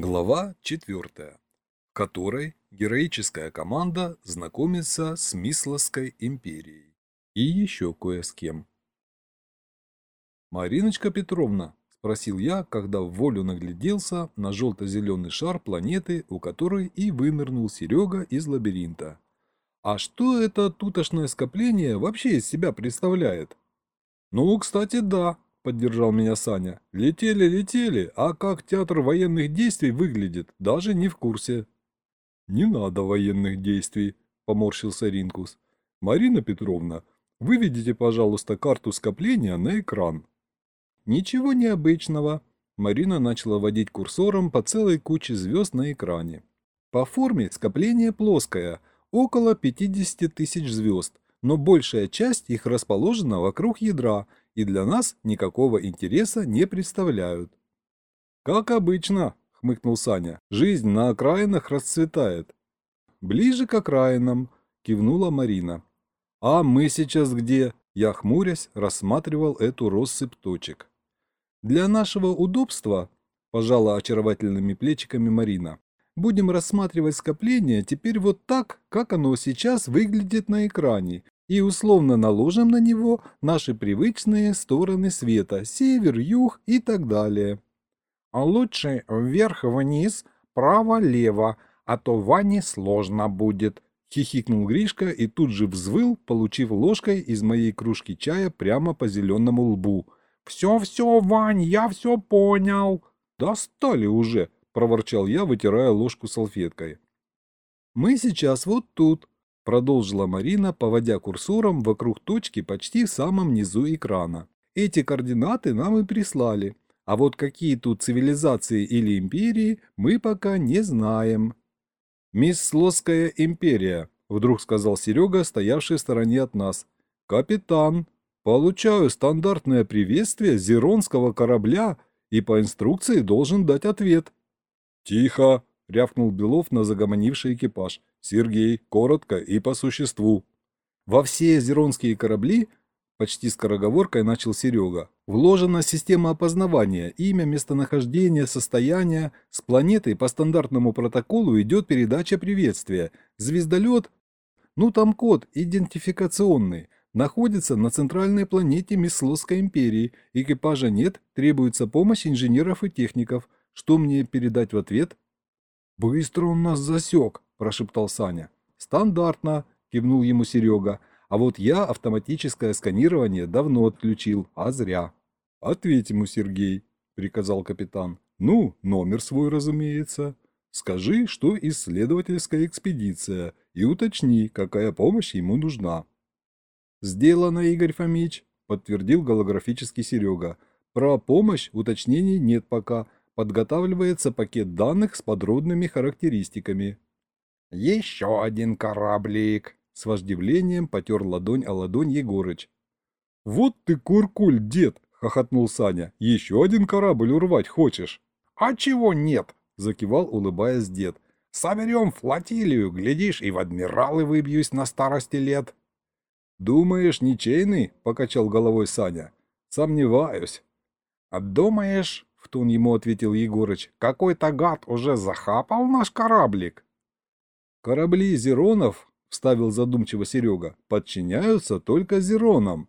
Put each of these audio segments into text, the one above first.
Глава 4, в которой героическая команда знакомится с Мисловской империей и еще кое с кем. «Мариночка Петровна», – спросил я, когда в волю нагляделся на желто-зеленый шар планеты, у которой и вынырнул Серега из лабиринта. «А что это тутошное скопление вообще из себя представляет?» «Ну, кстати, да», поддержал меня Саня. Летели, летели, а как театр военных действий выглядит, даже не в курсе. Не надо военных действий, поморщился Ринкус. Марина Петровна, выведите, пожалуйста, карту скопления на экран. Ничего необычного. Марина начала водить курсором по целой куче звезд на экране. По форме скопление плоское, около 50 тысяч звезд, но большая часть их расположена вокруг ядра и для нас никакого интереса не представляют. «Как обычно», — хмыкнул Саня, — «жизнь на окраинах расцветает». «Ближе к окраинам», — кивнула Марина. «А мы сейчас где?» Я, хмурясь, рассматривал эту россыпь точек. «Для нашего удобства», — пожала очаровательными плечиками Марина, «будем рассматривать скопление теперь вот так, как оно сейчас выглядит на экране, и условно наложим на него наши привычные стороны света – север, юг и так далее. А лучше вверх-вниз, право-лево, а то Ване сложно будет. Хихикнул Гришка и тут же взвыл, получив ложкой из моей кружки чая прямо по зеленому лбу. «Все-все, Вань, я все понял!» «Достали уже!» – проворчал я, вытирая ложку салфеткой. «Мы сейчас вот тут», Продолжила Марина, поводя курсором вокруг точки почти в самом низу экрана. Эти координаты нам и прислали. А вот какие тут цивилизации или империи, мы пока не знаем. «Мисс Слосская империя», — вдруг сказал Серега, стоявший в стороне от нас. «Капитан, получаю стандартное приветствие зеронского корабля и по инструкции должен дать ответ». «Тихо!» — рявкнул Белов на загомонивший экипаж. «Сергей, коротко и по существу». Во все зеронские корабли, почти скороговоркой начал Серега, вложена система опознавания, имя, местонахождение, состояние. С планеты по стандартному протоколу идет передача приветствия. Звездолет, ну там код идентификационный, находится на центральной планете Мислосской империи. Экипажа нет, требуется помощь инженеров и техников. Что мне передать в ответ? «Быстро он нас засек», – прошептал Саня. «Стандартно», – кивнул ему Серега. «А вот я автоматическое сканирование давно отключил, а зря». «Ответь ему, Сергей», – приказал капитан. «Ну, номер свой, разумеется. Скажи, что исследовательская экспедиция, и уточни, какая помощь ему нужна». «Сделано, Игорь Фомич», – подтвердил голографический Серега. «Про помощь уточнений нет пока» подготавливается пакет данных с подробными характеристиками. «Еще один кораблик!» — с вождевлением потер ладонь о ладонь Егорыч. «Вот ты куркуль, дед!» — хохотнул Саня. «Еще один корабль урвать хочешь?» «А чего нет?» — закивал, улыбаясь дед. «Соберем флотилию, глядишь, и в адмиралы выбьюсь на старости лет». «Думаешь, ничейный?» — покачал головой Саня. «Сомневаюсь». «А думаешь, — в тон ему ответил Егорыч. «Какой-то гад уже захапал наш кораблик!» «Корабли Зеронов, — вставил задумчиво Серега, — подчиняются только Зеронам».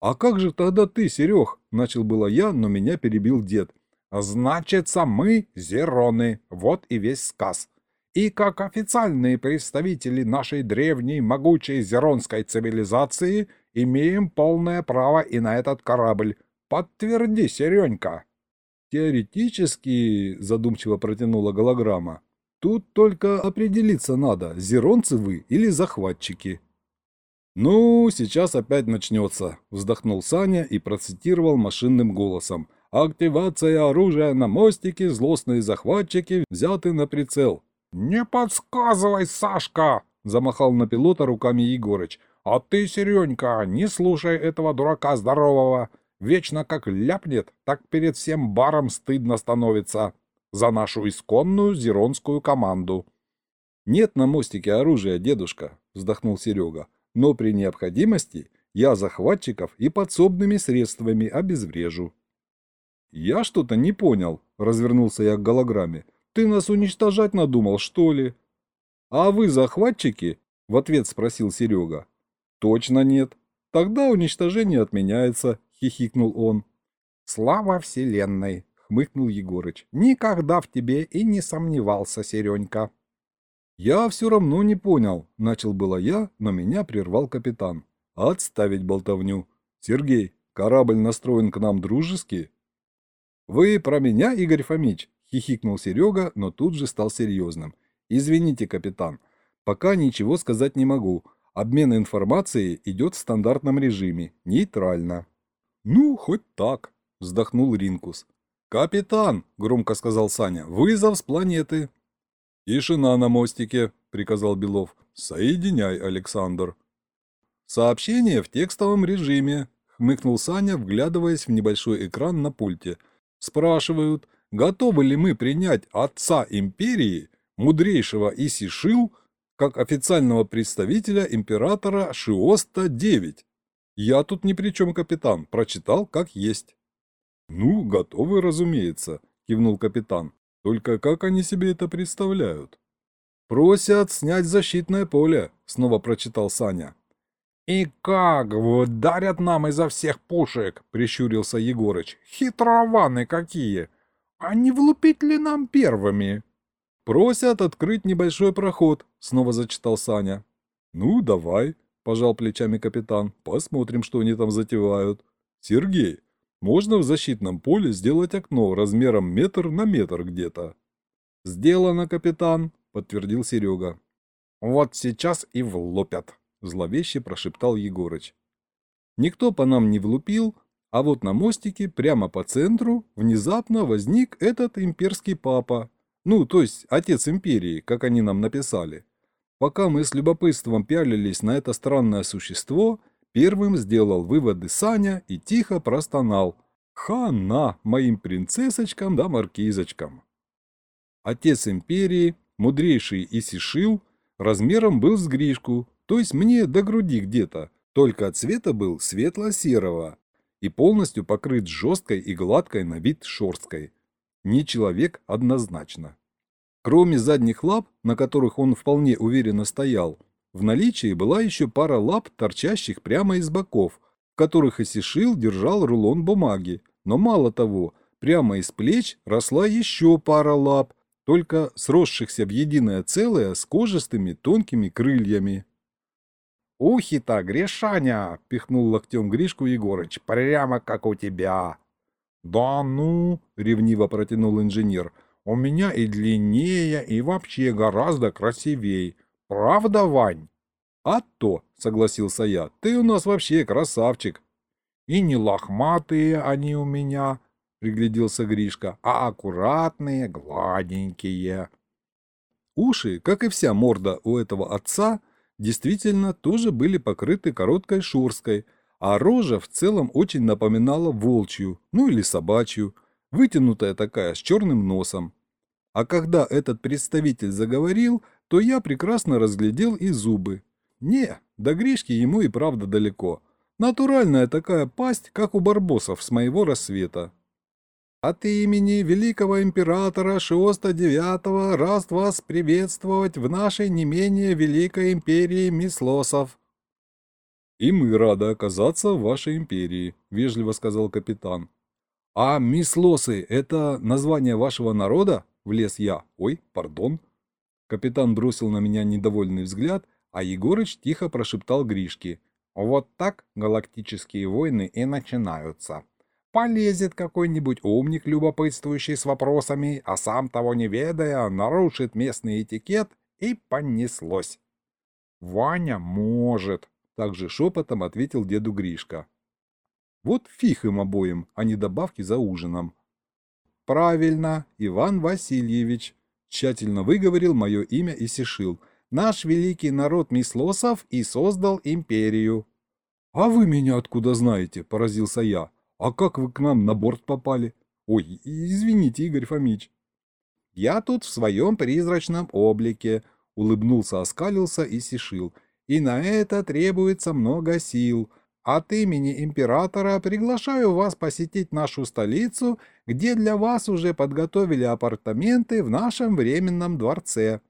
«А как же тогда ты, Серег?» — начал было я, но меня перебил дед. «Значится, мы Зероны, вот и весь сказ. И как официальные представители нашей древней могучей зеронской цивилизации имеем полное право и на этот корабль. Подтверди, Серенька!» Теоретически, задумчиво протянула голограмма, тут только определиться надо, зеронцы вы или захватчики. «Ну, сейчас опять начнется», — вздохнул Саня и процитировал машинным голосом. «Активация оружия на мостике, злостные захватчики взяты на прицел». «Не подсказывай, Сашка!» — замахал на пилота руками Егорыч. «А ты, Серенька, не слушай этого дурака здорового. Вечно как ляпнет, так перед всем баром стыдно становится. За нашу исконную зеронскую команду. «Нет на мостике оружия, дедушка», — вздохнул Серега. «Но при необходимости я захватчиков и подсобными средствами обезврежу». «Я что-то не понял», — развернулся я к голограмме. Ты нас уничтожать надумал, что ли? А вы захватчики? В ответ спросил Серега. Точно нет. Тогда уничтожение отменяется, хихикнул он. Слава Вселенной, хмыкнул Егорыч. Никогда в тебе и не сомневался, Серенька. Я все равно не понял, начал было я, но меня прервал капитан. Отставить болтовню. Сергей, корабль настроен к нам дружески? Вы про меня, Игорь Фомич? Хихикнул Серега, но тут же стал серьезным. Извините, капитан, пока ничего сказать не могу. Обмен информацией идет в стандартном режиме, нейтрально. Ну, хоть так, вздохнул Ринкус. «Капитан!» — громко сказал Саня. «Вызов с планеты!» «Тишина на мостике!» — приказал Белов. «Соединяй, Александр!» «Сообщение в текстовом режиме!» — хмыкнул Саня, вглядываясь в небольшой экран на пульте. «Спрашивают, готовы ли мы принять отца империи, мудрейшего Исишил, как официального представителя императора Шиоста-9? Я тут ни при чем, капитан, прочитал как есть». «Ну, готовы, разумеется», — кивнул капитан. «Только как они себе это представляют?» «Просят снять защитное поле», — снова прочитал Саня. «И как вот дарят нам изо всех пушек?» — прищурился Егорыч. «Хитрованы какие! А не влупить ли нам первыми?» «Просят открыть небольшой проход», — снова зачитал Саня. «Ну, давай», — пожал плечами капитан. «Посмотрим, что они там затевают. Сергей, можно в защитном поле сделать окно размером метр на метр где-то. «Сделано, капитан», — подтвердил Серега. «Вот сейчас и влупят», — зловеще прошептал Егорыч. Никто по нам не влупил, а вот на мостике, прямо по центру, внезапно возник этот имперский папа. Ну, то есть отец империи, как они нам написали. Пока мы с любопытством пялились на это странное существо, Первым сделал выводы Саня и тихо простонал. «Хана моим принцессочкам да маркизочкам!» Отец империи, мудрейший Исишил, размером был с Гришку, то есть мне до груди где-то, только цвета был светло-серого и полностью покрыт жесткой и гладкой на вид шерсткой. Не человек однозначно. Кроме задних лап, на которых он вполне уверенно стоял, в наличии была еще пара лап, торчащих прямо из боков, в которых Исишил держал рулон бумаги. Но мало того, прямо из плеч росла еще пара лап, только сросшихся в единое целое с кожистыми тонкими крыльями. «Ухи-то, Гришаня!» — пихнул локтем Гришку Егорыч. «Прямо как у тебя!» «Да ну!» — ревниво протянул инженер. «У меня и длиннее, и вообще гораздо красивей. «Правда, Вань?» «А то», — согласился я, — «ты у нас вообще красавчик». «И не лохматые они у меня», — пригляделся Гришка, — «а аккуратные, гладенькие». Уши, как и вся морда у этого отца, действительно тоже были покрыты короткой шурской, а рожа в целом очень напоминала волчью, ну или собачью, вытянутая такая, с черным носом. А когда этот представитель заговорил, то я прекрасно разглядел и зубы. Не, до Гришки ему и правда далеко. Натуральная такая пасть, как у барбосов с моего рассвета. От имени великого императора Шиоста IX раз вас приветствовать в нашей не менее великой империи Мислосов. «И мы рады оказаться в вашей империи», — вежливо сказал капитан. «А Мислосы — это название вашего народа?» — влез я. «Ой, пардон». Капитан бросил на меня недовольный взгляд, а Егорыч тихо прошептал Гришке. «Вот так галактические войны и начинаются. Полезет какой-нибудь умник, любопытствующий с вопросами, а сам того не ведая, нарушит местный этикет, и понеслось». «Ваня может», — также шепотом ответил деду Гришка. «Вот фиг им обоим, а не добавки за ужином». «Правильно, Иван Васильевич», Тщательно выговорил мое имя и сишил. Наш великий народ Мислосов и создал империю. «А вы меня откуда знаете?» – поразился я. «А как вы к нам на борт попали?» «Ой, извините, Игорь Фомич». «Я тут в своем призрачном облике», – улыбнулся, оскалился и сишил. «И на это требуется много сил. От имени императора приглашаю вас посетить нашу столицу, где для вас уже подготовили апартаменты в нашем временном дворце».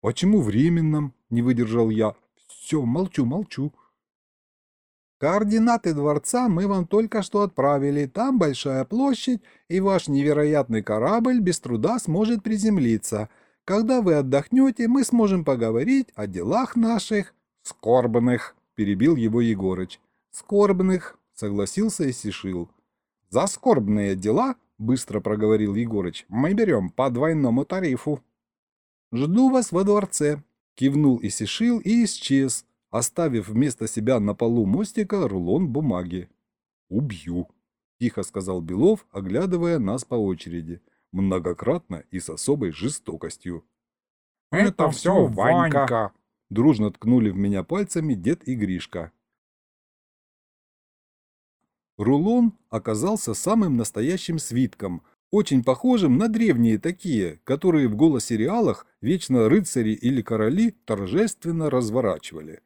«Почему временном?» – не выдержал я. «Все, молчу, молчу». Координаты дворца мы вам только что отправили. Там большая площадь, и ваш невероятный корабль без труда сможет приземлиться. Когда вы отдохнете, мы сможем поговорить о делах наших скорбных, перебил его Егорыч. Скорбных, согласился и Сишил. За скорбные дела, быстро проговорил Егорыч, мы берем по двойному тарифу. Жду вас во дворце, кивнул Исишил и исчез, оставив вместо себя на полу мостика рулон бумаги. «Убью», – тихо сказал Белов, оглядывая нас по очереди, многократно и с особой жестокостью. «Это все Ванька!» – дружно ткнули в меня пальцами дед и Гришка. Рулон оказался самым настоящим свитком, очень похожим на древние такие, которые в голосериалах вечно рыцари или короли торжественно разворачивали.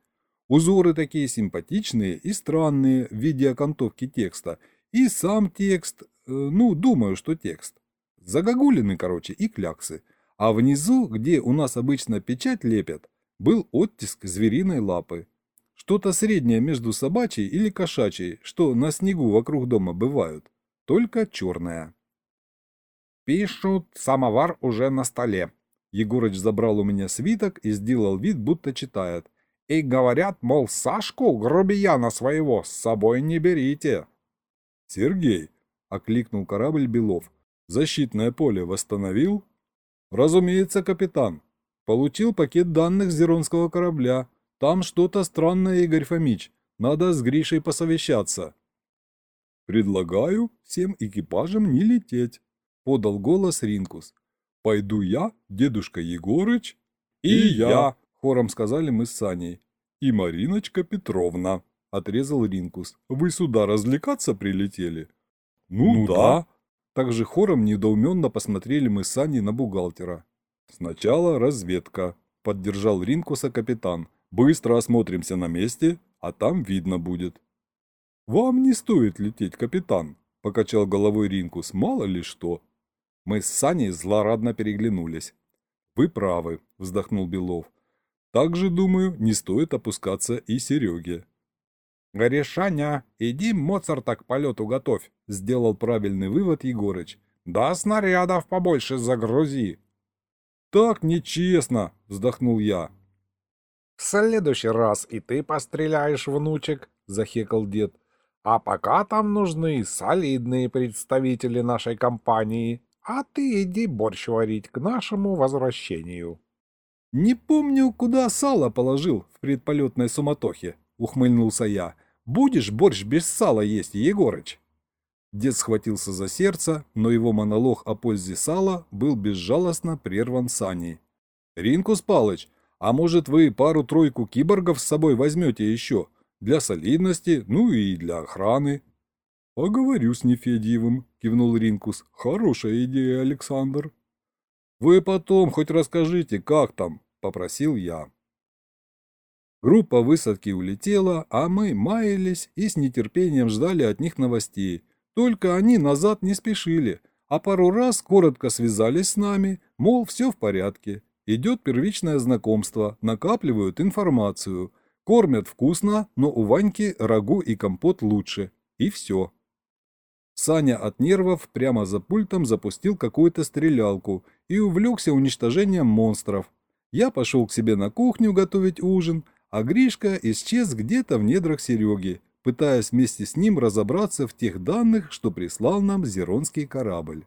Узоры такие симпатичные и странные в виде окантовки текста. И сам текст, э, ну, думаю, что текст. Загогулины, короче, и кляксы. А внизу, где у нас обычно печать лепят, был оттиск звериной лапы. Что-то среднее между собачьей или кошачьей, что на снегу вокруг дома бывают. Только черная. «Пишут, самовар уже на столе». Егорыч забрал у меня свиток и сделал вид, будто читает – и говорят, мол, Сашку, грубияна своего, с собой не берите. Сергей, окликнул корабль Белов, защитное поле восстановил? Разумеется, капитан. Получил пакет данных Зеронского корабля. Там что-то странное, Игорь Фомич. Надо с Гришей посовещаться. Предлагаю всем экипажам не лететь, подал голос Ринкус. Пойду я, дедушка Егорыч и, и я, я Хором сказали мы с Саней. «И Мариночка Петровна», — отрезал Ринкус. «Вы сюда развлекаться прилетели?» «Ну, ну да. да». Также хором недоуменно посмотрели мы с Саней на бухгалтера. «Сначала разведка», — поддержал Ринкуса капитан. «Быстро осмотримся на месте, а там видно будет». «Вам не стоит лететь, капитан», — покачал головой Ринкус. «Мало ли что». Мы с Саней злорадно переглянулись. «Вы правы», — вздохнул Белов. Также, думаю, не стоит опускаться и Сереге. «Горешаня, иди Моцарта к полету готовь», — сделал правильный вывод Егорыч. «Да снарядов побольше загрузи». «Так нечестно», — вздохнул я. «В следующий раз и ты постреляешь, внучек», — захекал дед. «А пока там нужны солидные представители нашей компании, а ты иди борщ варить к нашему возвращению». «Не помню, куда сало положил в предполетной суматохе», — ухмыльнулся я. «Будешь борщ без сала есть, Егорыч?» Дед схватился за сердце, но его монолог о пользе сала был безжалостно прерван Саней. «Ринкус Палыч, а может вы пару-тройку киборгов с собой возьмете еще? Для солидности, ну и для охраны?» «Поговорю с Нефедьевым», — кивнул Ринкус. «Хорошая идея, Александр». «Вы потом хоть расскажите, как там?» – попросил я. Группа высадки улетела, а мы маялись и с нетерпением ждали от них новостей. Только они назад не спешили, а пару раз коротко связались с нами, мол, все в порядке. Идет первичное знакомство, накапливают информацию. Кормят вкусно, но у Ваньки рагу и компот лучше. И все. Саня от нервов прямо за пультом запустил какую-то стрелялку и увлекся уничтожением монстров. Я пошел к себе на кухню готовить ужин, а Гришка исчез где-то в недрах Сереги, пытаясь вместе с ним разобраться в тех данных, что прислал нам Зеронский корабль.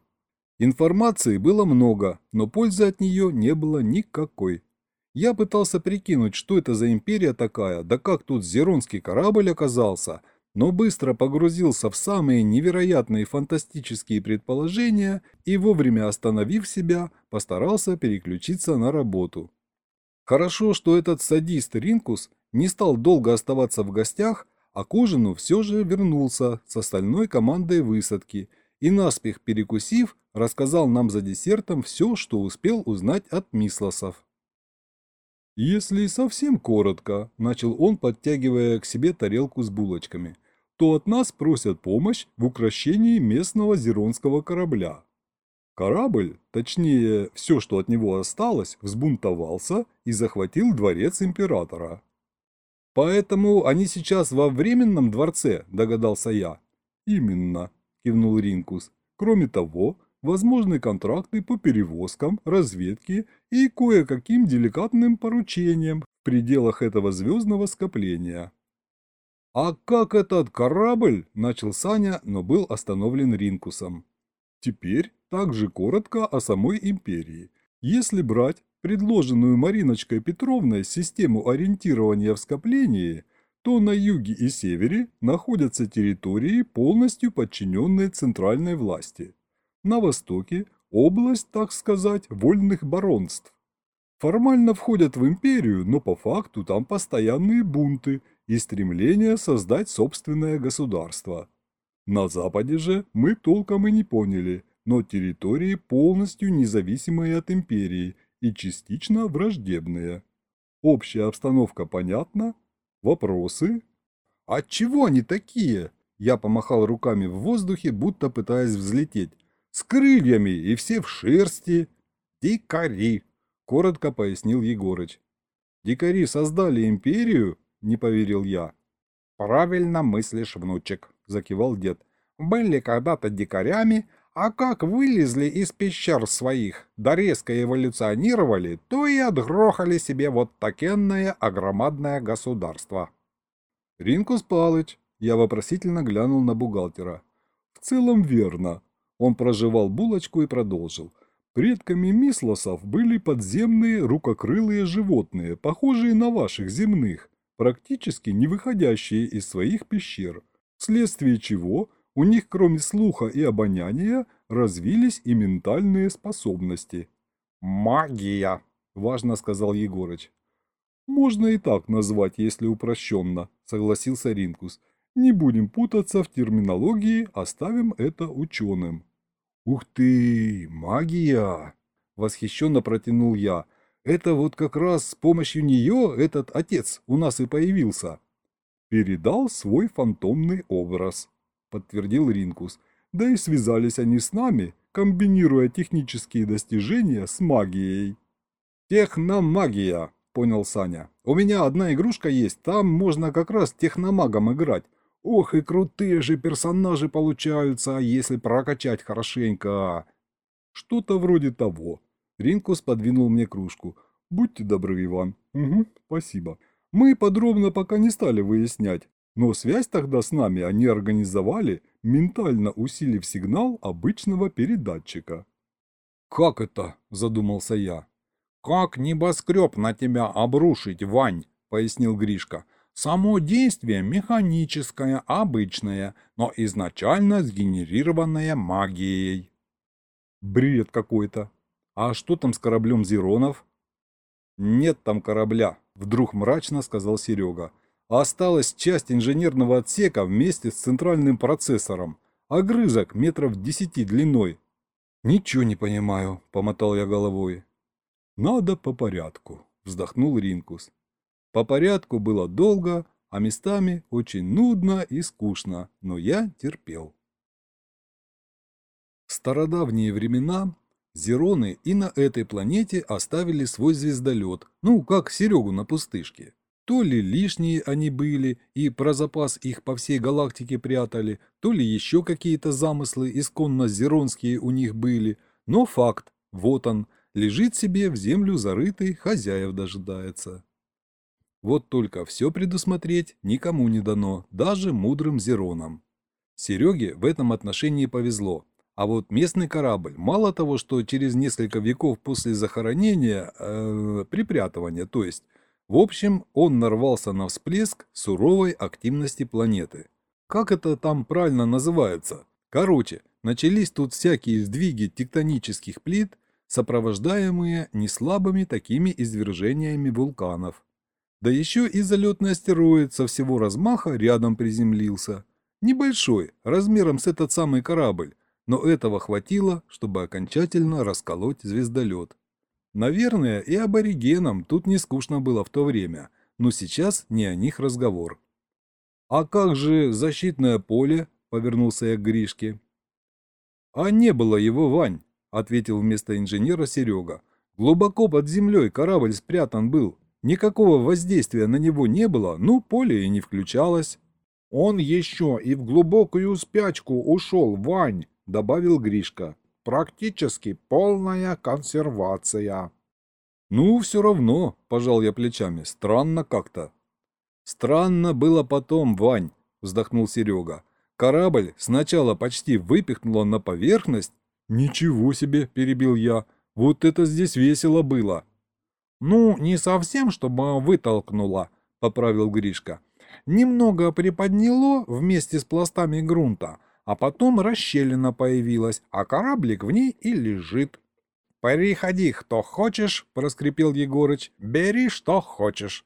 Информации было много, но пользы от нее не было никакой. Я пытался прикинуть, что это за империя такая, да как тут Зеронский корабль оказался, но быстро погрузился в самые невероятные фантастические предположения и, вовремя остановив себя, постарался переключиться на работу. Хорошо, что этот садист Ринкус не стал долго оставаться в гостях, а к ужину все же вернулся с остальной командой высадки и, наспех перекусив, рассказал нам за десертом все, что успел узнать от Мислосов. «Если совсем коротко», – начал он, подтягивая к себе тарелку с булочками, что от нас просят помощь в укрощении местного зеронского корабля. Корабль, точнее, все, что от него осталось, взбунтовался и захватил дворец императора. «Поэтому они сейчас во временном дворце», – догадался я. «Именно», – кивнул Ринкус. «Кроме того, возможны контракты по перевозкам, разведке и кое-каким деликатным поручениям в пределах этого звездного скопления». «А как этот корабль?» – начал Саня, но был остановлен Ринкусом. Теперь также коротко о самой империи. Если брать предложенную Мариночкой Петровной систему ориентирования в скоплении, то на юге и севере находятся территории, полностью подчиненные центральной власти. На востоке – область, так сказать, вольных баронств. Формально входят в империю, но по факту там постоянные бунты и стремление создать собственное государство. На западе же мы толком и не поняли, но территории полностью независимые от империи и частично враждебные. Общая обстановка понятна? Вопросы? От чего они такие? Я помахал руками в воздухе, будто пытаясь взлететь. С крыльями и все в шерсти. Дикари, коротко пояснил Егорыч. Дикари создали империю? Не поверил я. Правильно мыслишь, внучек, закивал дед. Были когда-то дикарями, а как вылезли из пещер своих, да резко эволюционировали, то и отгрохали себе вот такенное огромадное государство. Ринкус Палыч, я вопросительно глянул на бухгалтера. В целом верно. Он прожевал булочку и продолжил. Предками мислосов были подземные рукокрылые животные, похожие на ваших земных, практически не выходящие из своих пещер, вследствие чего – у них кроме слуха и обоняния развились и ментальные способности. «Магия!» – важно сказал Егорыч. «Можно и так назвать, если упрощенно», – согласился Ринкус. «Не будем путаться в терминологии, оставим это ученым». «Ух ты, магия!» – восхищенно протянул я. «Это вот как раз с помощью нее этот отец у нас и появился». Передал свой фантомный образ подтвердил Ринкус. Да и связались они с нами, комбинируя технические достижения с магией. Техномагия, понял Саня. У меня одна игрушка есть, там можно как раз техномагом играть. Ох, и крутые же персонажи получаются, если прокачать хорошенько. Что-то вроде того. Ринкус подвинул мне кружку. Будьте добры, Иван. Угу, спасибо. Мы подробно пока не стали выяснять, но связь тогда с нами они организовали, ментально усилив сигнал обычного передатчика. «Как это?» – задумался я. «Как небоскреб на тебя обрушить, Вань?» – пояснил Гришка. «Само действие механическое, обычное, но изначально сгенерированное магией». «Бред какой-то. А что там с кораблем Зеронов?» «Нет там корабля», – вдруг мрачно сказал Серега осталась часть инженерного отсека вместе с центральным процессором, огрызок метров десяти длиной. «Ничего не понимаю», — помотал я головой. «Надо по порядку», — вздохнул Ринкус. По порядку было долго, а местами очень нудно и скучно, но я терпел. В стародавние времена Зероны и на этой планете оставили свой звездолет, ну, как Серегу на пустышке. То ли лишние они были и про запас их по всей галактике прятали, то ли еще какие-то замыслы исконно зеронские у них были, но факт, вот он, лежит себе в землю зарытый, хозяев дожидается. Вот только все предусмотреть никому не дано, даже мудрым зеронам. Сереге в этом отношении повезло. А вот местный корабль, мало того, что через несколько веков после захоронения, э, припрятывания, то есть, в общем, он нарвался на всплеск суровой активности планеты. Как это там правильно называется? Короче, начались тут всякие сдвиги тектонических плит, сопровождаемые неслабыми такими извержениями вулканов. Да еще и залетный астероид со всего размаха рядом приземлился. Небольшой, размером с этот самый корабль, но этого хватило, чтобы окончательно расколоть звездолет. Наверное, и аборигенам тут не скучно было в то время, но сейчас не о них разговор. «А как же защитное поле?» – повернулся я к Гришке. «А не было его, Вань», – ответил вместо инженера Серега. «Глубоко под землей корабль спрятан был. Никакого воздействия на него не было, ну, поле и не включалось». «Он еще и в глубокую спячку ушел, Вань», – добавил Гришка. «Практически полная консервация». «Ну, все равно», – пожал я плечами, – «странно как-то». «Странно было потом, Вань», – вздохнул Серега. «Корабль сначала почти выпихнуло на поверхность». «Ничего себе», – перебил я, – «вот это здесь весело было». «Ну, не совсем, чтобы вытолкнуло», – поправил Гришка. «Немного приподняло вместе с пластами грунта, а потом расщелина появилась, а кораблик в ней и лежит». «Переходи, кто хочешь», – проскрипел Егорыч, – «бери, что хочешь».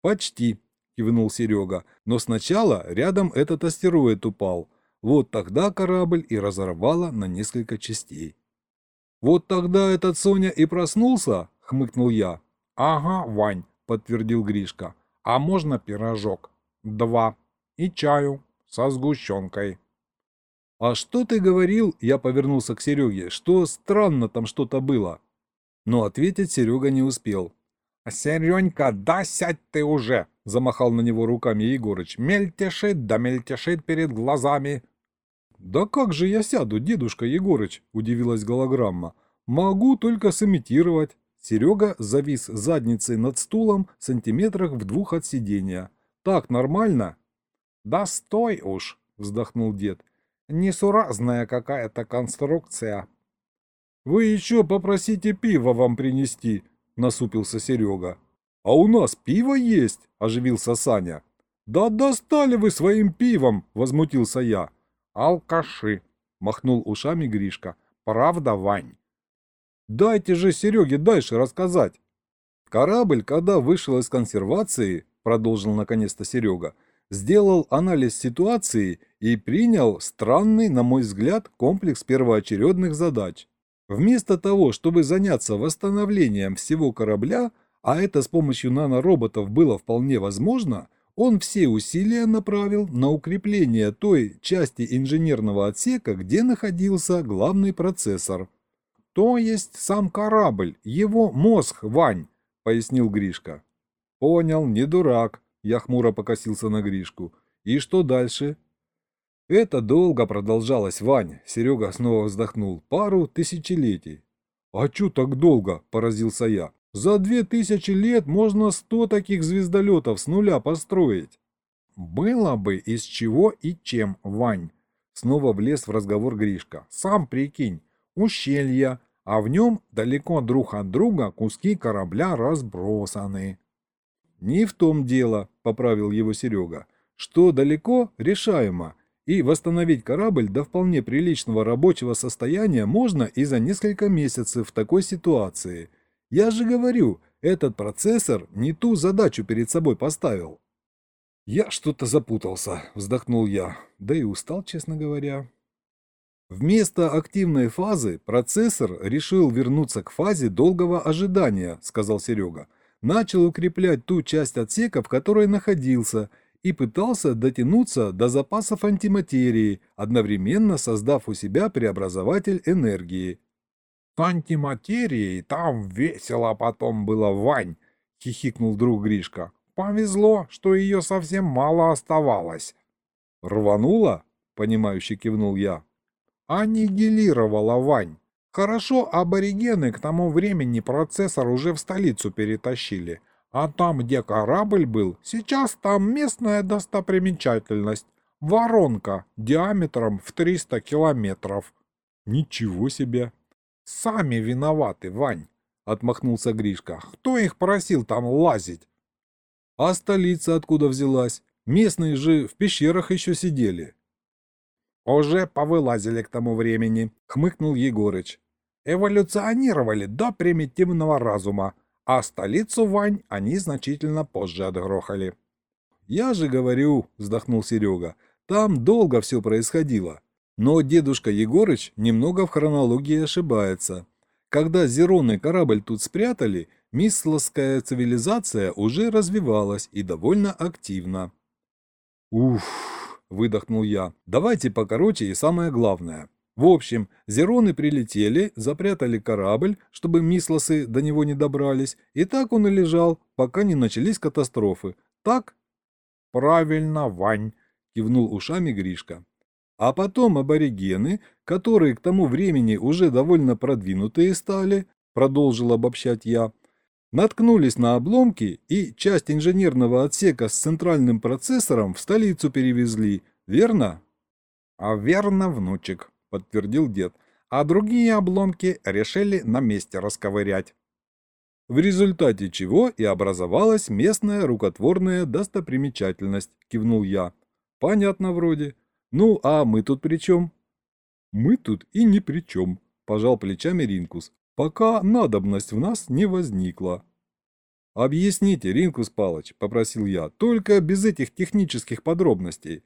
«Почти», – кивнул Серега, – «но сначала рядом этот астероид упал. Вот тогда корабль и разорвало на несколько частей». «Вот тогда этот Соня и проснулся?» – хмыкнул я. «Ага, Вань», – подтвердил Гришка. «А можно пирожок? Два. И чаю со сгущенкой». «А что ты говорил?» – я повернулся к Сереге. «Что странно там что-то было?» Но ответить Серега не успел. «Серенька, да сядь ты уже!» – замахал на него руками Егорыч. «Мельтешит да мельтешит перед глазами!» «Да как же я сяду, дедушка Егорыч?» – удивилась голограмма. «Могу только сымитировать». Серега завис задницей над стулом сантиметрах в двух от сидения. «Так нормально?» «Да стой уж!» – вздохнул дед. Несуразная какая-то конструкция. Вы еще попросите пива вам принести, насупился Серега. А у нас пиво есть, оживился Саня. Да достали вы своим пивом, возмутился я. Алкаши, махнул ушами Гришка. Правда, Вань? Дайте же Сереге дальше рассказать. Корабль, когда вышел из консервации, продолжил наконец-то Серега, сделал анализ ситуации и принял странный, на мой взгляд, комплекс первоочередных задач. Вместо того, чтобы заняться восстановлением всего корабля, а это с помощью нанороботов было вполне возможно, он все усилия направил на укрепление той части инженерного отсека, где находился главный процессор. «То есть сам корабль, его мозг, Вань», — пояснил Гришка. «Понял, не дурак», — я хмуро покосился на Гришку. «И что дальше?» Это долго продолжалось, Вань, Серега снова вздохнул, пару тысячелетий. А чё так долго, поразился я. За две тысячи лет можно сто таких звездолетов с нуля построить. Было бы из чего и чем, Вань. Снова влез в разговор Гришка. Сам прикинь, ущелье, а в нем далеко друг от друга куски корабля разбросаны. Не в том дело, поправил его Серега. Что далеко, решаемо. И восстановить корабль до вполне приличного рабочего состояния можно и за несколько месяцев в такой ситуации. Я же говорю, этот процессор не ту задачу перед собой поставил. Я что-то запутался, вздохнул я, да и устал, честно говоря. Вместо активной фазы процессор решил вернуться к фазе долгого ожидания, сказал Серега. Начал укреплять ту часть отсека, в которой находился, и пытался дотянуться до запасов антиматерии, одновременно создав у себя преобразователь энергии. — С антиматерией там весело потом было, Вань! — хихикнул друг Гришка. — Повезло, что ее совсем мало оставалось. — Рвануло? — понимающе кивнул я. — Аннигилировала, Вань. Хорошо аборигены к тому времени процессор уже в столицу перетащили — а там, где корабль был, сейчас там местная достопримечательность. Воронка диаметром в 300 километров. Ничего себе. Сами виноваты, Вань, отмахнулся Гришка. Кто их просил там лазить? А столица откуда взялась? Местные же в пещерах еще сидели. Уже повылазили к тому времени, хмыкнул Егорыч. Эволюционировали до примитивного разума, а столицу Вань они значительно позже отгрохали. «Я же говорю», — вздохнул Серега, — «там долго все происходило. Но дедушка Егорыч немного в хронологии ошибается. Когда зеронный корабль тут спрятали, миссловская цивилизация уже развивалась и довольно активно. Уф, выдохнул я. Давайте покороче и самое главное. В общем, зероны прилетели, запрятали корабль, чтобы мислосы до него не добрались, и так он и лежал, пока не начались катастрофы. Так? Правильно, Вань, кивнул ушами Гришка. А потом аборигены, которые к тому времени уже довольно продвинутые стали, продолжил обобщать я, наткнулись на обломки и часть инженерного отсека с центральным процессором в столицу перевезли, верно? А верно, внучек, подтвердил дед, а другие обломки решили на месте расковырять. В результате чего и образовалась местная рукотворная достопримечательность, кивнул я. Понятно вроде. Ну, а мы тут при чем? Мы тут и ни при чем, пожал плечами Ринкус, пока надобность в нас не возникла. «Объясните, Ринкус Палыч», — попросил я, — «только без этих технических подробностей».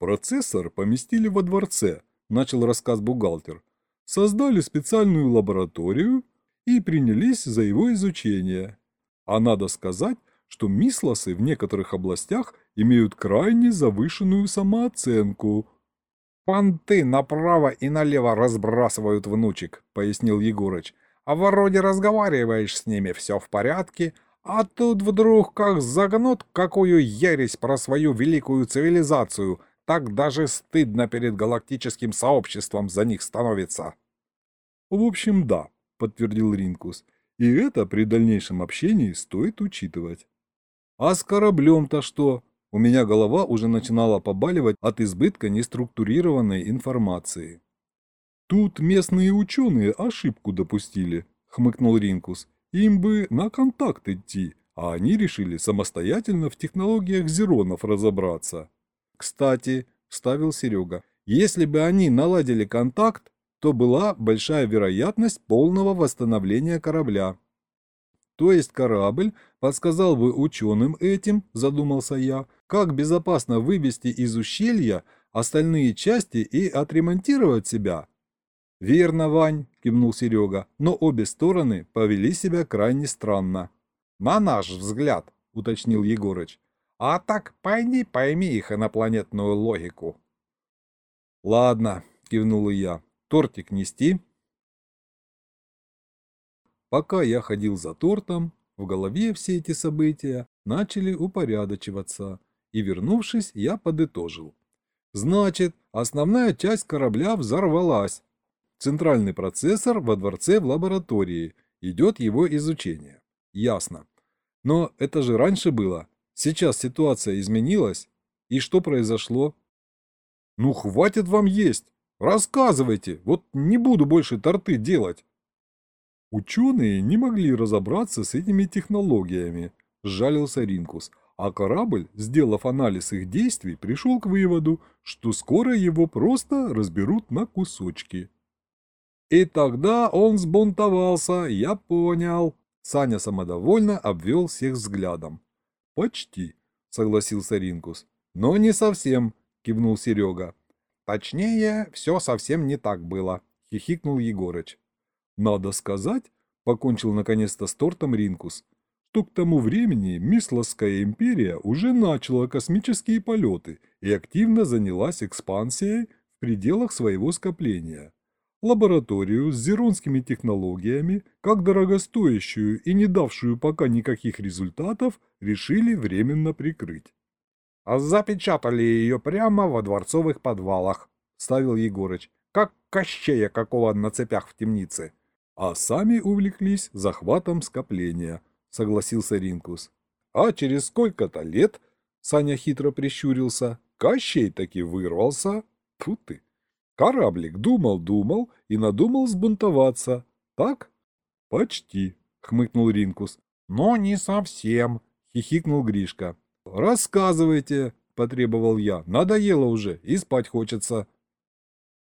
«Процессор поместили во дворце», — начал рассказ бухгалтер. «Создали специальную лабораторию и принялись за его изучение. А надо сказать, что мислосы в некоторых областях имеют крайне завышенную самооценку». «Понты направо и налево разбрасывают внучек», — пояснил Егорыч. «А вроде разговариваешь с ними, все в порядке, а тут вдруг как загнут какую ересь про свою великую цивилизацию, так даже стыдно перед галактическим сообществом за них становится. В общем, да, подтвердил Ринкус, и это при дальнейшем общении стоит учитывать. А с кораблем-то что? У меня голова уже начинала побаливать от избытка неструктурированной информации. Тут местные ученые ошибку допустили, хмыкнул Ринкус. Им бы на контакт идти, а они решили самостоятельно в технологиях зеронов разобраться. Кстати, вставил Серега, если бы они наладили контакт, то была большая вероятность полного восстановления корабля. То есть корабль подсказал бы ученым этим, задумался я, как безопасно вывести из ущелья остальные части и отремонтировать себя. «Верно, Вань», – кивнул Серега, но обе стороны повели себя крайне странно. «На наш взгляд», – уточнил Егорыч. «А так пойми, пойми их инопланетную логику». «Ладно», – кивнул я, – «тортик нести?» Пока я ходил за тортом, в голове все эти события начали упорядочиваться, и, вернувшись, я подытожил. Значит, основная часть корабля взорвалась, Центральный процессор во дворце в лаборатории. Идет его изучение. Ясно. Но это же раньше было. Сейчас ситуация изменилась. И что произошло? Ну, хватит вам есть. Рассказывайте. Вот не буду больше торты делать. Ученые не могли разобраться с этими технологиями, сжалился Ринкус. А корабль, сделав анализ их действий, пришел к выводу, что скоро его просто разберут на кусочки. И тогда он сбунтовался, я понял. Саня самодовольно обвел всех взглядом. Почти, согласился Ринкус. Но не совсем, кивнул Серега. Точнее, все совсем не так было, хихикнул Егорыч. Надо сказать, покончил наконец-то с тортом Ринкус, что к тому времени Мислосская империя уже начала космические полеты и активно занялась экспансией в пределах своего скопления лабораторию с зеронскими технологиями, как дорогостоящую и не давшую пока никаких результатов, решили временно прикрыть. «А запечатали ее прямо во дворцовых подвалах», — ставил Егорыч, «как кощея какого на цепях в темнице». «А сами увлеклись захватом скопления», — согласился Ринкус. «А через сколько-то лет...» — Саня хитро прищурился. «Кощей таки вырвался. Фу ты!» Кораблик думал-думал и надумал сбунтоваться. Так? Почти, хмыкнул Ринкус. Но не совсем, хихикнул Гришка. Рассказывайте, потребовал я. Надоело уже и спать хочется.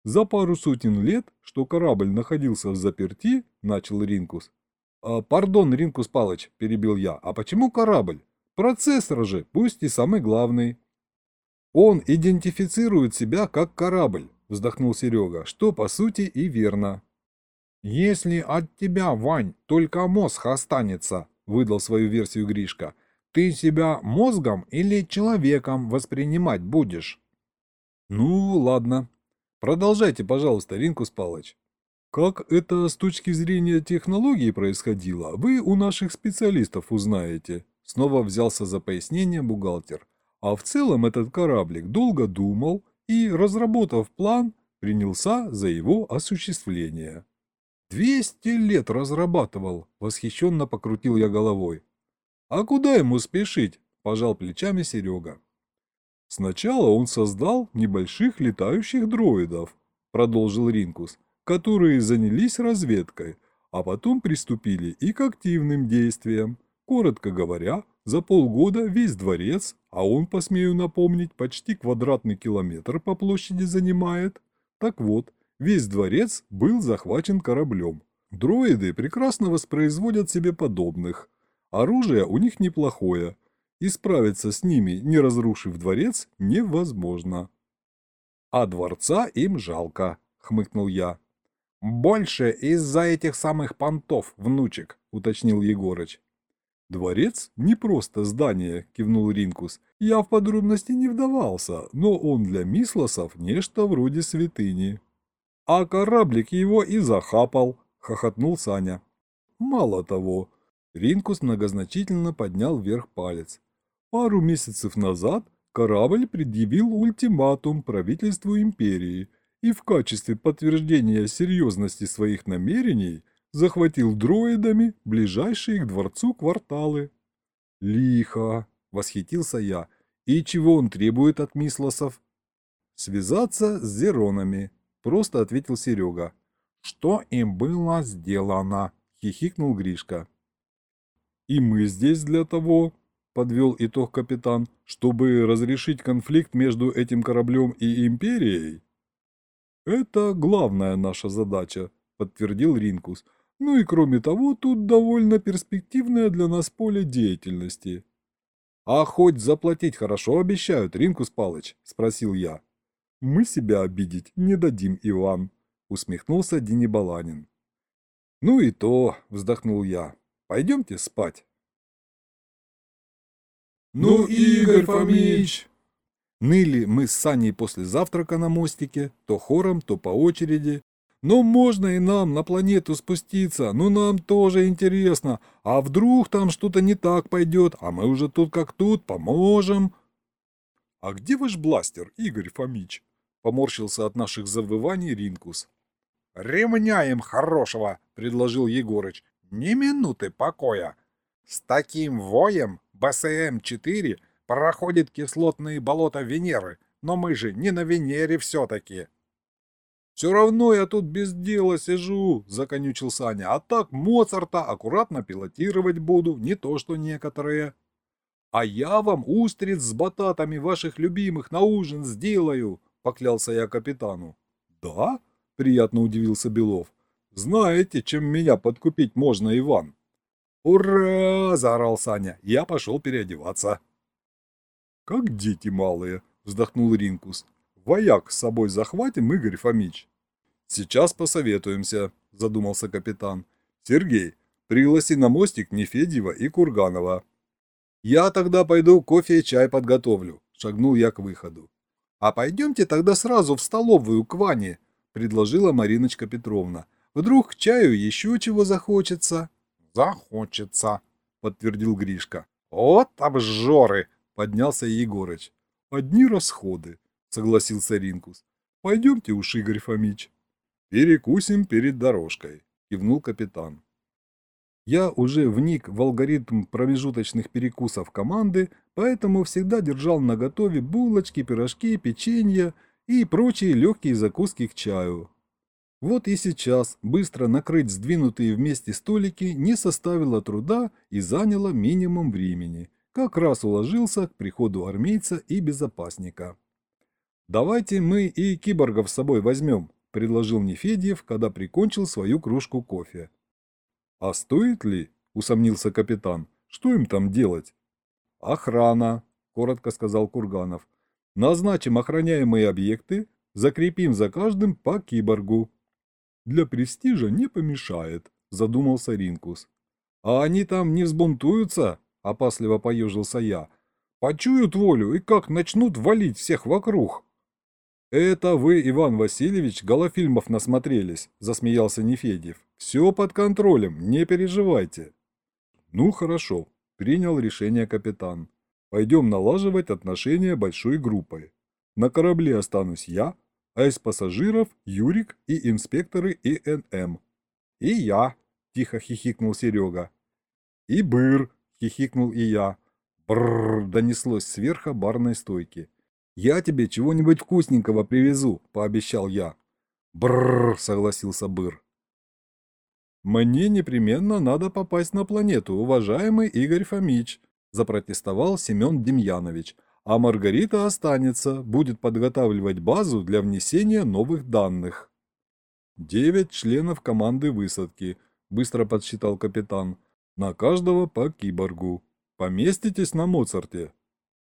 За пару сотен лет, что корабль находился в заперти, начал Ринкус. «А, «Пардон, Ринкус Палыч», – перебил я, – «а почему корабль? Процессор же, пусть и самый главный». «Он идентифицирует себя как корабль, вздохнул Серега, что по сути и верно. «Если от тебя, Вань, только мозг останется», — выдал свою версию Гришка, Ты себя мозгом или человеком воспринимать будешь? Ну, ладно. Продолжайте, пожалуйста, Ринкус Палыч. Как это с точки зрения технологии происходило, вы у наших специалистов узнаете. Снова взялся за пояснение бухгалтер. А в целом этот кораблик долго думал и, разработав план, принялся за его осуществление. «Двести лет разрабатывал», — восхищенно покрутил я головой. «А куда ему спешить?» – пожал плечами Серега. «Сначала он создал небольших летающих дроидов», – продолжил Ринкус, «которые занялись разведкой, а потом приступили и к активным действиям. Коротко говоря, за полгода весь дворец, а он, посмею напомнить, почти квадратный километр по площади занимает. Так вот, весь дворец был захвачен кораблем. Дроиды прекрасно воспроизводят себе подобных. Оружие у них неплохое. И справиться с ними, не разрушив дворец, невозможно. А дворца им жалко, хмыкнул я. Больше из-за этих самых понтов, внучек, уточнил Егорыч. «Дворец не просто здание», – кивнул Ринкус. «Я в подробности не вдавался, но он для мислосов нечто вроде святыни». «А кораблик его и захапал», – хохотнул Саня. «Мало того». Ринкус многозначительно поднял вверх палец. «Пару месяцев назад корабль предъявил ультиматум правительству империи и в качестве подтверждения серьезности своих намерений – захватил дроидами ближайшие к дворцу кварталы. «Лихо!» — восхитился я. «И чего он требует от мислосов?» «Связаться с зеронами», — просто ответил Серега. «Что им было сделано?» — хихикнул Гришка. «И мы здесь для того», — подвел итог капитан, «чтобы разрешить конфликт между этим кораблем и Империей?» «Это главная наша задача», — подтвердил Ринкус. Ну и кроме того, тут довольно перспективное для нас поле деятельности. «А хоть заплатить хорошо обещают, Ринкус Палыч?» – спросил я. «Мы себя обидеть не дадим, Иван», – усмехнулся Дини Баланин. «Ну и то», – вздохнул я. «Пойдемте спать». «Ну, Игорь Фомич!» Ныли мы с Саней после завтрака на мостике, то хором, то по очереди, но можно и нам на планету спуститься, ну нам тоже интересно. А вдруг там что-то не так пойдет, а мы уже тут как тут поможем. А где ваш бластер, Игорь Фомич? Поморщился от наших завываний Ринкус. Ремня хорошего, предложил Егорыч. Ни минуты покоя. С таким воем БСМ-4 проходит кислотные болота Венеры, но мы же не на Венере все-таки. «Все равно я тут без дела сижу», – законючил Саня. «А так Моцарта аккуратно пилотировать буду, не то что некоторые». «А я вам устриц с бататами ваших любимых на ужин сделаю», – поклялся я капитану. «Да?» – приятно удивился Белов. «Знаете, чем меня подкупить можно, Иван?» «Ура!» – заорал Саня. Я пошел переодеваться. «Как дети малые!» – вздохнул Ринкус. Вояк с собой захватим, Игорь Фомич. Сейчас посоветуемся, задумался капитан. Сергей, пригласи на мостик Нефедьева и Курганова. Я тогда пойду кофе и чай подготовлю, шагнул я к выходу. А пойдемте тогда сразу в столовую к Ване, предложила Мариночка Петровна. Вдруг к чаю еще чего захочется? Захочется, подтвердил Гришка. Вот обжоры, поднялся Егорыч. Одни расходы, — согласился Ринкус. «Пойдемте уж, Игорь Фомич». «Перекусим перед дорожкой», — кивнул капитан. Я уже вник в алгоритм промежуточных перекусов команды, поэтому всегда держал наготове булочки, пирожки, печенье и прочие легкие закуски к чаю. Вот и сейчас быстро накрыть сдвинутые вместе столики не составило труда и заняло минимум времени. Как раз уложился к приходу армейца и безопасника. «Давайте мы и киборгов с собой возьмем», – предложил Нефедьев, когда прикончил свою кружку кофе. «А стоит ли?» – усомнился капитан. «Что им там делать?» «Охрана», – коротко сказал Курганов. «Назначим охраняемые объекты, закрепим за каждым по киборгу». «Для престижа не помешает», – задумался Ринкус. «А они там не взбунтуются?» – опасливо поежился я. Почуют волю и как начнут валить всех вокруг. «Это вы, Иван Васильевич, голофильмов насмотрелись», – засмеялся Нефедьев. «Все под контролем, не переживайте». «Ну, хорошо», – принял решение капитан. «Пойдем налаживать отношения большой группой. На корабле останусь я, а из пассажиров Юрик и инспекторы ИНМ». «И я», – тихо хихикнул Серега. «И Быр», – хихикнул и я. Бррр, донеслось сверху барной стойки. «Я тебе чего-нибудь вкусненького привезу», – пообещал я. Бррр, согласился Быр. «Мне непременно надо попасть на планету, уважаемый Игорь Фомич», – запротестовал Семен Демьянович. «А Маргарита останется, будет подготавливать базу для внесения новых данных». «Девять членов команды высадки», – быстро подсчитал капитан. «На каждого по киборгу». Поместитесь на Моцарте?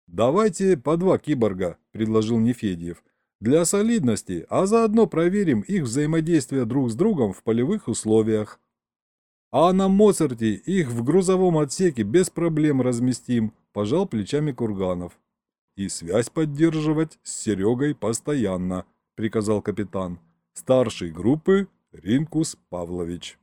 Давайте по два киборга, предложил Нефедьев. Для солидности, а заодно проверим их взаимодействие друг с другом в полевых условиях. А на Моцарте их в грузовом отсеке без проблем разместим, пожал плечами Курганов. И связь поддерживать с Серегой постоянно, приказал капитан. Старший группы Ринкус Павлович.